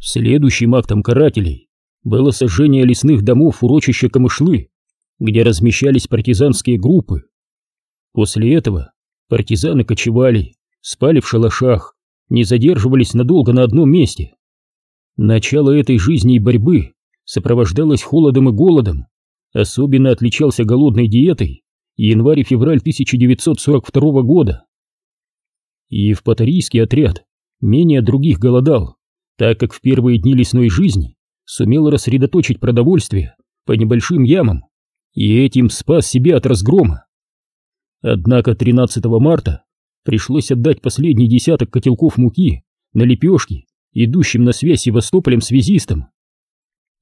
Следующим актом карателей было сожжение лесных домов урочища Камышлы, где размещались партизанские группы. После этого партизаны кочевали, спали в шалашах, не задерживались надолго на одном месте. Начало этой жизни и борьбы сопровождалось холодом и голодом, особенно отличался голодной диетой январь и февраль 1942 года. И в патарийский отряд менее других голодал, так как в первые дни лесной жизни сумел рассредоточить продовольствие по небольшим ямам и этим спас себя от разгрома. Однако 13 марта пришлось отдать последний десяток котелков муки на лепешки идущим на связь Севастополем связистам.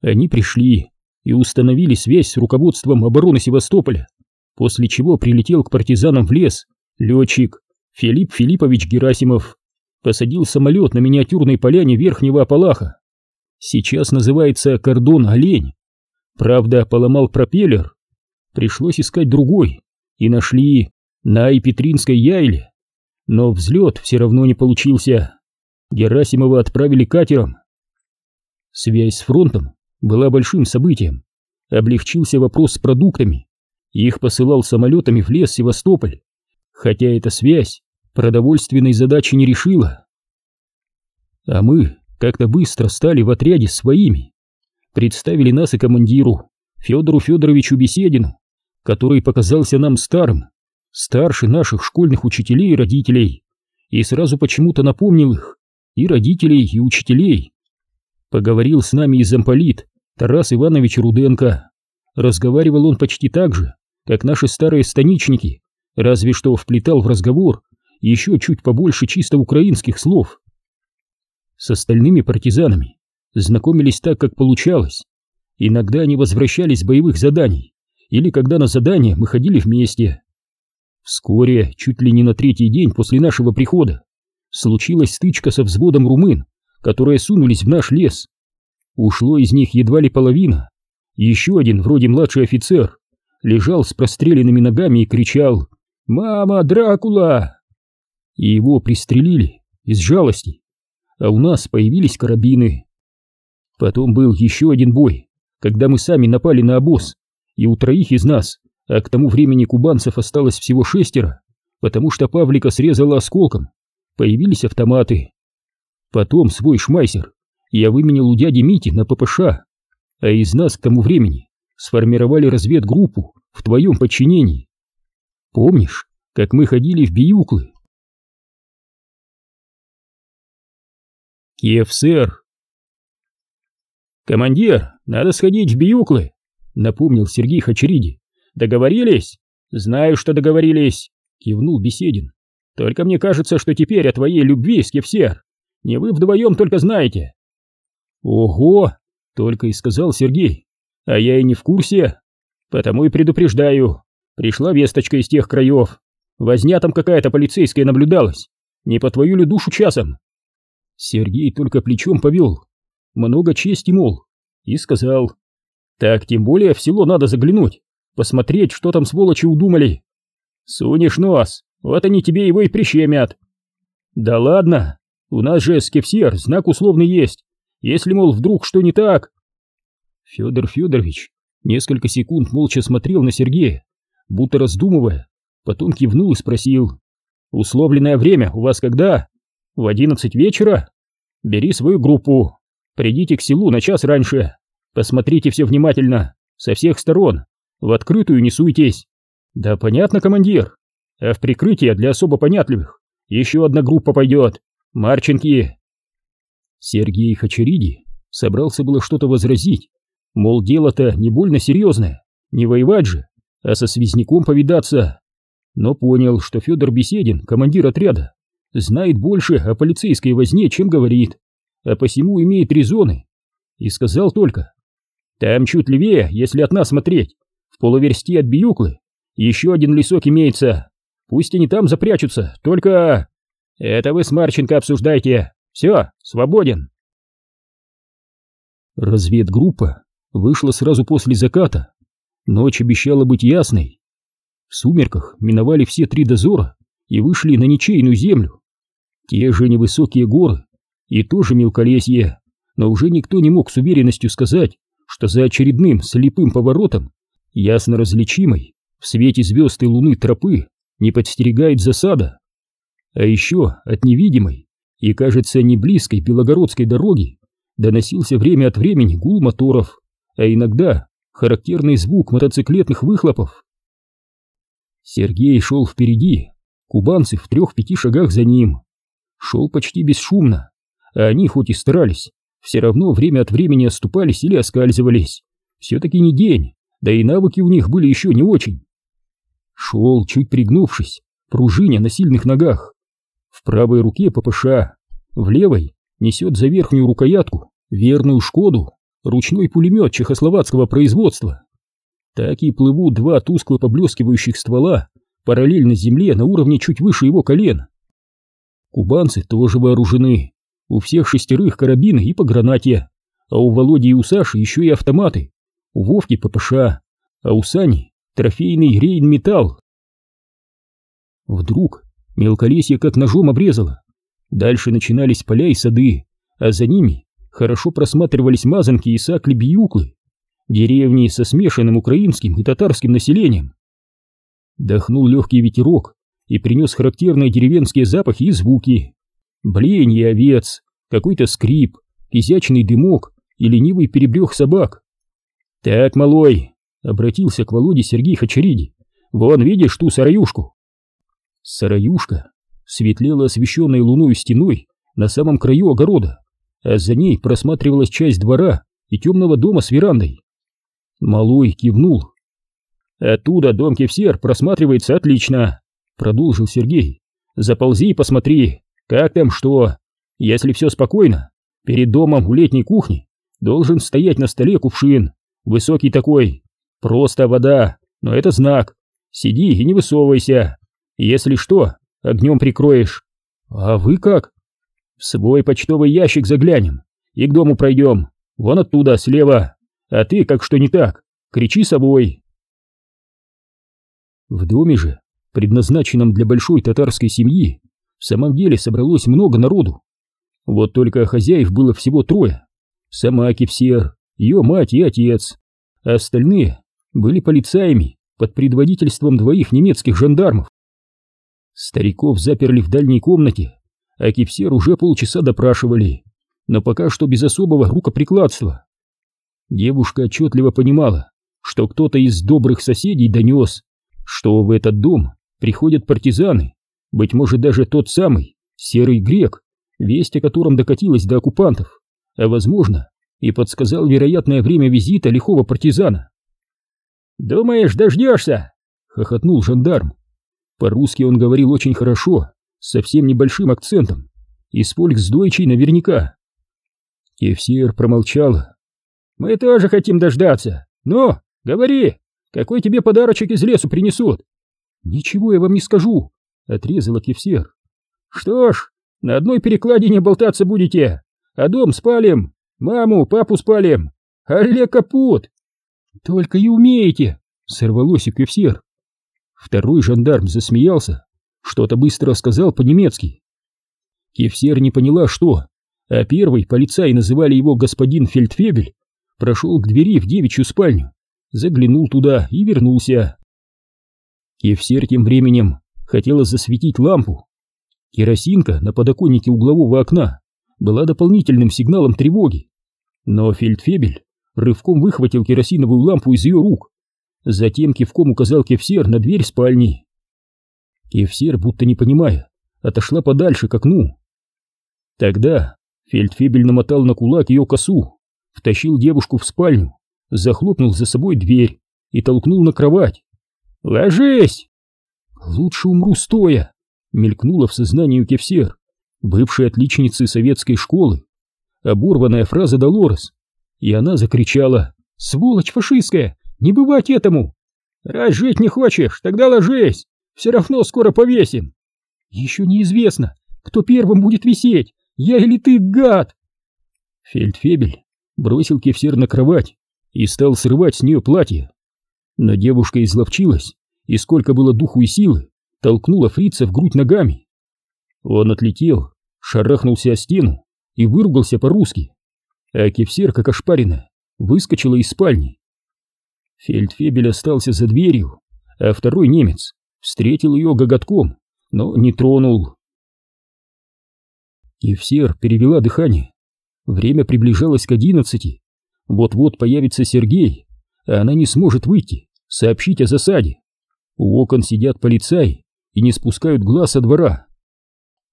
Они пришли и установили связь с руководством обороны Севастополя, после чего прилетел к партизанам в лес летчик Филипп Филиппович Герасимов, посадил самолет на миниатюрной поляне Верхнего Апалаха. Сейчас называется кордон олень. Правда, поломал пропеллер. Пришлось искать другой, и нашли на Айпетринской яйле. Но взлет все равно не получился. Герасимова отправили катером. Связь с фронтом была большим событием. Облегчился вопрос с продуктами. Их посылал самолетами в лес Севастополь. Хотя эта связь продовольственной задачи не решила. А мы как-то быстро стали в отряде своими. Представили нас и командиру, Федору Федоровичу Беседину, который показался нам старым, старше наших школьных учителей и родителей, и сразу почему-то напомнил их, и родителей, и учителей. Поговорил с нами и замполит Тарас Иванович Руденко. Разговаривал он почти так же, как наши старые станичники, разве что вплетал в разговор еще чуть побольше чисто украинских слов. С остальными партизанами знакомились так, как получалось. Иногда они возвращались с боевых заданий, или когда на задание мы ходили вместе. Вскоре, чуть ли не на третий день после нашего прихода, случилась стычка со взводом румын, которые сунулись в наш лес. Ушло из них едва ли половина. Еще один, вроде младший офицер, лежал с простреленными ногами и кричал «Мама, Дракула!» И его пристрелили из жалости, а у нас появились карабины. Потом был еще один бой, когда мы сами напали на обоз, и у троих из нас, а к тому времени кубанцев осталось всего шестеро, потому что Павлика срезало осколком, появились автоматы. Потом свой шмайсер я выменил у дяди Мити на ППШ, а из нас к тому времени сформировали разведгруппу в твоем подчинении. Помнишь, как мы ходили в Биюклы? Киев, сэр. Командир, надо сходить в Биюклы, напомнил Сергей Хачериди. Договорились? Знаю, что договорились, кивнул Беседин. Только мне кажется, что теперь о твоей любви, Скефсер, не вы вдвоем только знаете. Ого, только и сказал Сергей. А я и не в курсе. Потому и предупреждаю. Пришла весточка из тех краев. Возня там какая-то полицейская наблюдалась. Не по твою ли душу часом? Сергей только плечом повел. Много чести, мол. И сказал. Так, тем более в село надо заглянуть. Посмотреть, что там сволочи удумали. Сунешь нос, вот они тебе его и прищемят. Да ладно, у нас же скепсер, знак условный есть. Если, мол, вдруг что не так. Федор Федорович несколько секунд молча смотрел на Сергея, будто раздумывая, потом кивнул и спросил. «Условленное время у вас когда? В одиннадцать вечера? Бери свою группу, придите к селу на час раньше, посмотрите все внимательно, со всех сторон, в открытую не суйтесь. Да понятно, командир, а в прикрытие для особо понятливых еще одна группа пойдет, Марченки». Сергей Хачериди собрался было что-то возразить, мол, дело-то не больно серьезное, не воевать же, а со связняком повидаться, но понял, что Федор Беседин, командир отряда, знает больше о полицейской возне, чем говорит, а посему имеет резоны, и сказал только, там чуть левее, если от нас смотреть, в полуверсти от Биюклы, еще один лесок имеется, пусть они там запрячутся, только... Это вы с Марченко обсуждайте, все, свободен. Разведгруппа вышла сразу после заката. Ночь обещала быть ясной. В сумерках миновали все три дозора и вышли на ничейную землю. Те же невысокие горы и тоже мелколесье, но уже никто не мог с уверенностью сказать, что за очередным слепым поворотом, ясно различимой, в свете звезд и луны тропы, не подстерегает засада. А еще от невидимой и, кажется, не близкой белогородской дороги доносился время от времени гул моторов, а иногда характерный звук мотоциклетных выхлопов. Сергей шел впереди, кубанцы в трех-пяти шагах за ним. Шел почти бесшумно, а они хоть и старались, все равно время от времени оступались или оскальзывались. Все-таки не день, да и навыки у них были еще не очень. Шел, чуть пригнувшись, пружиня на сильных ногах. В правой руке ППШ, в левой несет за верхнюю рукоятку верную Шкоду, ручной пулемет чехословацкого производства. Так и плывут два тускло поблескивающих ствола параллельно земле на уровне чуть выше его колен. Кубанцы тоже вооружены, у всех шестерых карабины и по гранате, а у Володи и у Саши еще и автоматы, у Вовки ППШ, а у Сани трофейный рейн-металл. Вдруг мелколесье как ножом обрезало. Дальше начинались поля и сады, а за ними хорошо просматривались мазанки и сакли-бьюклы, деревни со смешанным украинским и татарским населением. Дохнул легкий ветерок и принес характерные деревенские запахи и звуки. Блеяние овец, какой-то скрип, изящный дымок и ленивый перебрех собак. «Так, малой, Обратился к Володе Сергей Хачариди. «Вон, видишь ту сараюшку?» Сараюшка светлела освещенной луной стеной на самом краю огорода, а за ней просматривалась часть двора и темного дома с верандой. Малой кивнул. «Оттуда дом Кевсер просматривается отлично», — продолжил Сергей. «Заползи и посмотри, как там что. Если все спокойно, перед домом у летней кухни должен стоять на столе кувшин, высокий такой, Просто вода, но это знак. Сиди и не высовывайся. Если что, огнем прикроешь. А вы как? В свой почтовый ящик заглянем и к дому пройдем. Вон оттуда, слева. А ты, как что не так, кричи собой. В доме же, предназначенном для большой татарской семьи, в самом деле собралось много народу. Вот только хозяев было всего трое. Сама Кевсер, ее мать и отец. А остальные были полицаями под предводительством двоих немецких жандармов. Стариков заперли в дальней комнате, а Кипсер уже полчаса допрашивали, но пока что без особого рукоприкладства. Девушка отчетливо понимала, что кто-то из добрых соседей донес, что в этот дом приходят партизаны, быть может даже тот самый серый грек, весть о котором докатилась до оккупантов, а возможно и подсказал вероятное время визита лихого партизана. «Думаешь, дождешься?» — хохотнул жандарм. По-русски он говорил очень хорошо, с совсем небольшим акцентом. Из Фольксдойчей наверняка. Кефсир промолчала. «Мы тоже хотим дождаться. Ну, говори, какой тебе подарочек из лесу принесут?» «Ничего я вам не скажу», — отрезала Кефсир. «Что ж, на одной перекладине болтаться будете, а дом спалим, маму, папу спалим. Алле капут!» «Только и умеете!» — сорвалось у Кевсер. Второй жандарм засмеялся, что-то быстро сказал по-немецки. Кевсер не поняла, что, а первый, полицай называли его господин Фельдфебель, прошел к двери в девичью спальню, заглянул туда и вернулся. Кевсер тем временем хотела засветить лампу. Керосинка на подоконнике углового окна была дополнительным сигналом тревоги, но Фельдфебель рывком выхватил керосиновую лампу из ее рук. Затем кивком указал Кевсер на дверь спальни. Кевсер, будто не понимая, отошла подальше к окну. Тогда Фельдфебель намотал на кулак ее косу, втащил девушку в спальню, захлопнул за собой дверь и толкнул на кровать. «Ложись!» «Лучше умру стоя!» — мелькнула в сознании у Кевсер, бывшей отличницы советской школы. Оборванная фраза Долорес, и она закричала «Сволочь фашистская! Не бывать этому! Раз жить не хочешь, тогда ложись! Все равно скоро повесим!» «Еще неизвестно, кто первым будет висеть, я или ты, гад!» Фельдфебель бросил кефсер на кровать и стал срывать с нее платье. Но девушка изловчилась и сколько было духу и силы, толкнула фрица в грудь ногами. Он отлетел, шарахнулся о стену и выругался по-русски. а кефсер, как ошпаренная, выскочила из спальни. Фельдфебель остался за дверью, а второй немец встретил ее гоготком, но не тронул. Кефсер перевела дыхание. Время приближалось к одиннадцати. Вот-вот появится Сергей, а она не сможет выйти, сообщить о засаде. У окон сидят полицаи и не спускают глаз со двора.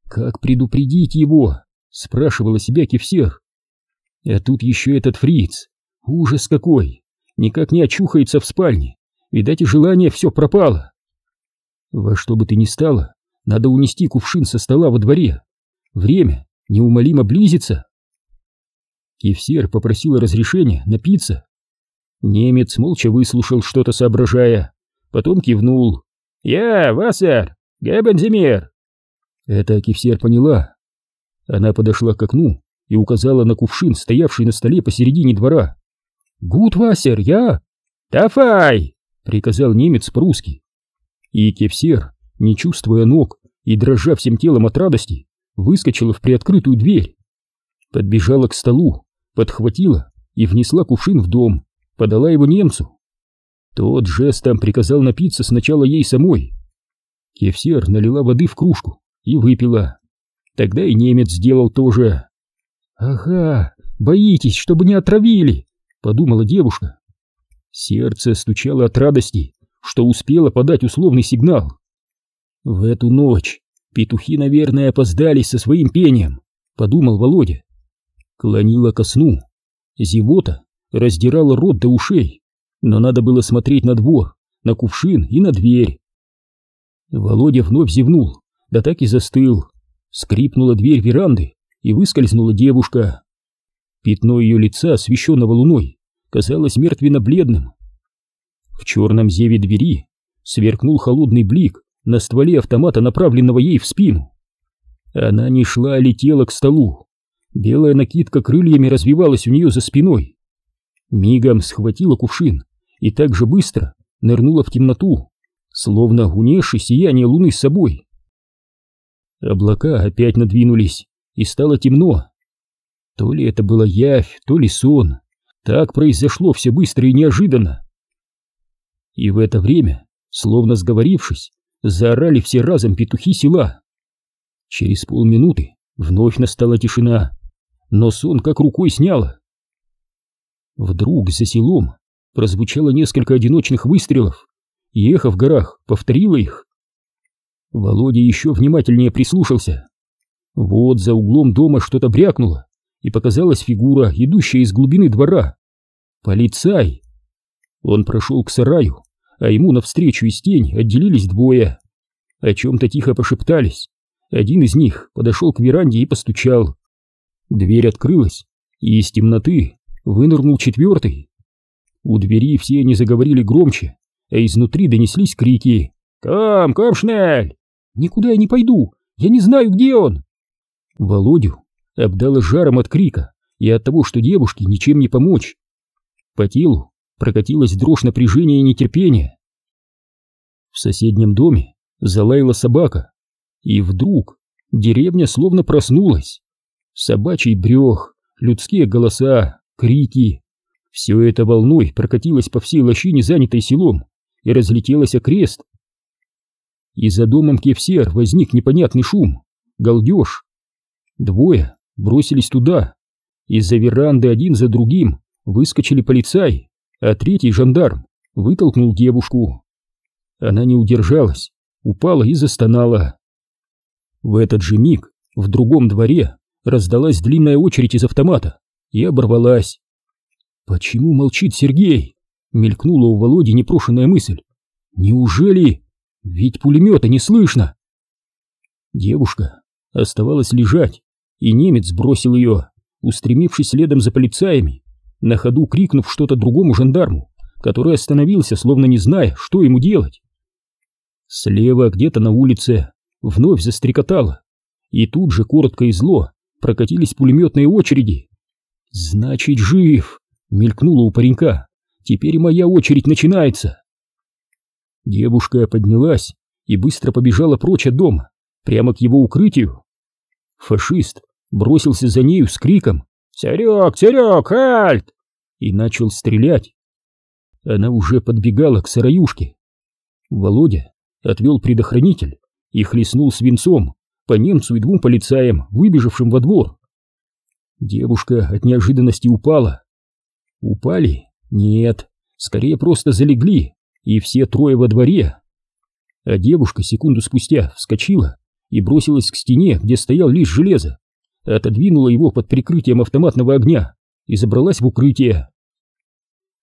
«Как предупредить его?» — спрашивала себя Кефсер. А тут еще этот фриц. Ужас какой! Никак не очухается в спальне. Видать, и желание все пропало. Во что бы ты ни стало, надо унести кувшин со стола во дворе. Время неумолимо близится. Кефсер попросила разрешения напиться. Немец молча выслушал, что-то соображая, потом кивнул. «Я, Вассер, Гебензимер!» Это Кефсер поняла. Она подошла к окну и указала на кувшин, стоявший на столе посередине двора. «Гуд, Вассер, я!» «Давай!» — приказал немец по-русски. И Кефсер, не чувствуя ног и дрожа всем телом от радости, выскочила в приоткрытую дверь. Подбежала к столу, подхватила и внесла кувшин в дом, подала его немцу. Тот жестом приказал напиться сначала ей самой. Кефсер налила воды в кружку и выпила. Тогда и немец сделал то же. «Ага, боитесь, чтобы не отравили», — подумала девушка. Сердце стучало от радости, что успела подать условный сигнал. В эту ночь петухи, наверное, опоздали со своим пением, подумал Володя. Клонила ко сну. Зевота раздирала рот до ушей, но надо было смотреть на двор, на кувшин и на дверь. Володя вновь зевнул, да так и застыл. Скрипнула дверь веранды, и выскользнула девушка. Пятно ее лица, освещенного луной, казалось мертвенно-бледным. В черном зеве двери сверкнул холодный блик на стволе автомата, направленного ей в спину. Она не шла, а летела к столу. Белая накидка крыльями развивалась у нее за спиной. Мигом схватила кувшин и так же быстро нырнула в темноту, словно унесший сияние луны с собой. Облака опять надвинулись, и стало темно. То ли это была явь, то ли сон. Так произошло все быстро и неожиданно. И в это время, словно сговорившись, заорали все разом петухи села. Через полминуты вновь настала тишина, но сон как рукой сняло. Вдруг за селом прозвучало несколько одиночных выстрелов, и эхо в горах повторило их. Володя еще внимательнее прислушался. Вот за углом дома что-то брякнуло, и показалась фигура, идущая из глубины двора. Полицай! Он прошел к сараю, а ему навстречу из тени отделились двое. О чем-то тихо пошептались. Один из них подошел к веранде и постучал. Дверь открылась, и из темноты вынырнул четвертый. У двери все они заговорили громче, а изнутри донеслись крики. «Ком, ком, Шнель!» «Никуда я не пойду! Я не знаю, где он!» Володю обдало жаром от крика и от того, что девушке ничем не помочь. По телу прокатилась дрожь напряжения и нетерпения. В соседнем доме залаяла собака, и вдруг деревня словно проснулась. Собачий брех, людские голоса, крики. Все это волной прокатилось по всей лощине, занятой селом, и разлетелось окрест. И за домом Кевсер возник непонятный шум, галдеж. Двое бросились туда. Из-за веранды один за другим выскочили полицай, а третий жандарм вытолкнул девушку. Она не удержалась, упала и застонала. В этот же миг в другом дворе раздалась длинная очередь из автомата и оборвалась. «Почему молчит Сергей?» — мелькнула у Володи непрошенная мысль. «Неужели? Ведь пулемета не слышно!» Девушка оставалась лежать, и немец бросил ее, устремившись следом за полицаями, на ходу крикнув что-то другому жандарму, который остановился, словно не зная, что ему делать. Слева, где-то на улице, вновь застрекотало, и тут же, коротко и зло, прокатились пулеметные очереди. «Значит, жив!» — мелькнуло у паренька. «Теперь моя очередь начинается!» Девушка поднялась и быстро побежала прочь от дома, прямо к его укрытию. Фашист бросился за нею с криком «Серег, Серег, альт!» и начал стрелять. Она уже подбегала к сыроюшке. Володя отвел предохранитель и хлестнул свинцом по немцу и двум полицаям, выбежавшим во двор. Девушка от неожиданности упала. Упали? Нет, скорее просто залегли, и все трое во дворе. А девушка секунду спустя вскочила и бросилась к стене, где стоял лишь железо, отодвинула его под прикрытием автоматного огня и забралась в укрытие.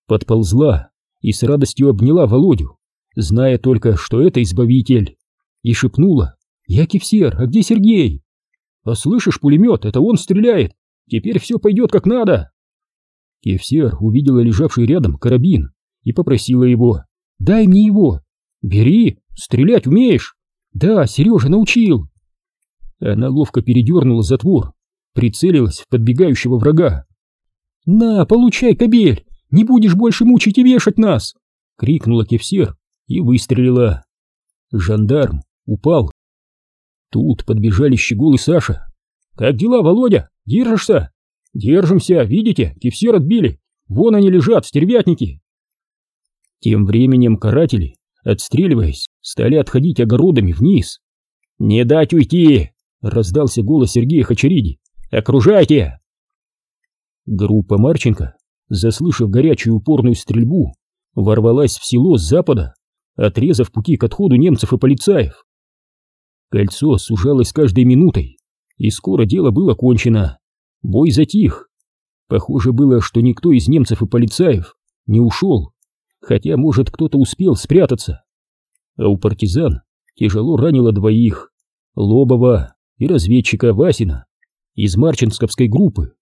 Подползла и с радостью обняла Володю, зная только, что это избавитель, и шепнула «Я Кевсер, а где Сергей?» «А слышишь, пулемет, это он стреляет, теперь все пойдет как надо!» Кевсер увидела лежавший рядом карабин и попросила его «Дай мне его!» «Бери, стрелять умеешь?» «Да, Сережа научил!» Она ловко передернула затвор, прицелилась в подбегающего врага. «На, получай, кобель! Не будешь больше мучить и вешать нас!» — крикнула Кевсер и выстрелила. Жандарм упал. Тут подбежали Щегол и Саша. «Как дела, Володя? Держишься?» «Держимся, видите, Кевсер отбили. Вон они лежат, стервятники!» Тем временем каратели, отстреливаясь, стали отходить огородами вниз. «Не дать уйти!» — раздался голос Сергея Хачериди. «Окружайте!» Группа Марченко заслышав горячую упорную стрельбу, ворвалась в село с запада, отрезав пути к отходу немцев и полицаев. Кольцо сужалось каждой минутой, и скоро дело было кончено. Бой затих. Похоже было, что никто из немцев и полицаев не ушел, хотя, может, кто-то успел спрятаться. А у партизан тяжело ранило двоих — Лобова и разведчика Васина из Марченсковской группы.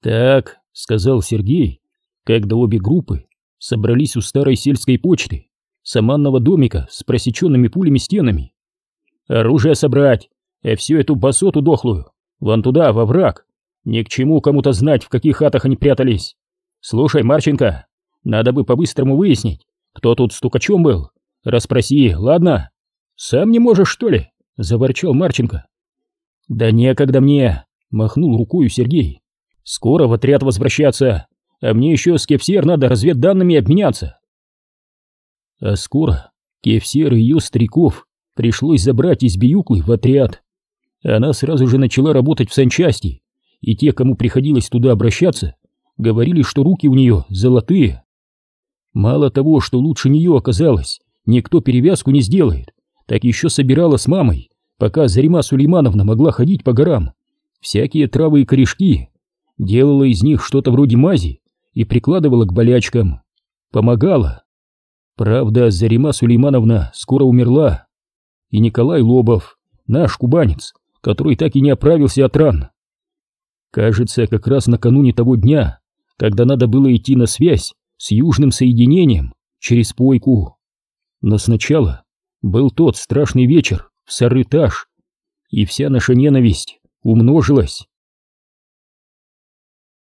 Так, — сказал Сергей, когда обе группы собрались у старой сельской почты, саманного домика с просеченными пулями стенами. «Оружие собрать, а всю эту басоту дохлую, вон туда, во враг. Ни к чему кому-то знать, в каких хатах они прятались. Слушай, Марченко, надо бы по-быстрому выяснить, кто тут стукачом был. Расспроси, ладно? Сам не можешь, что ли?» — заворчал Марченко. «Да некогда мне!» — махнул рукою Сергей. Скоро в отряд возвращаться, а мне еще с Кефсер надо разведданными обменяться. А скоро Кефсер и ее стариков пришлось забрать из Биюклы в отряд. Она сразу же начала работать в санчасти, и те, кому приходилось туда обращаться, говорили, что руки у нее золотые. Мало того, что лучше нее оказалось, никто перевязку не сделает, так еще собирала с мамой, пока Зарима Сулеймановна могла ходить по горам, всякие травы и корешки, делала из них что-то вроде мази и прикладывала к болячкам. Помогала. Правда, Зарима Сулеймановна скоро умерла. И Николай Лобов, наш кубанец, который так и не оправился от ран. Кажется, как раз накануне того дня, когда надо было идти на связь с южным соединением через Пойку. Но сначала был тот страшный вечер в Сарытаж, и вся наша ненависть умножилась.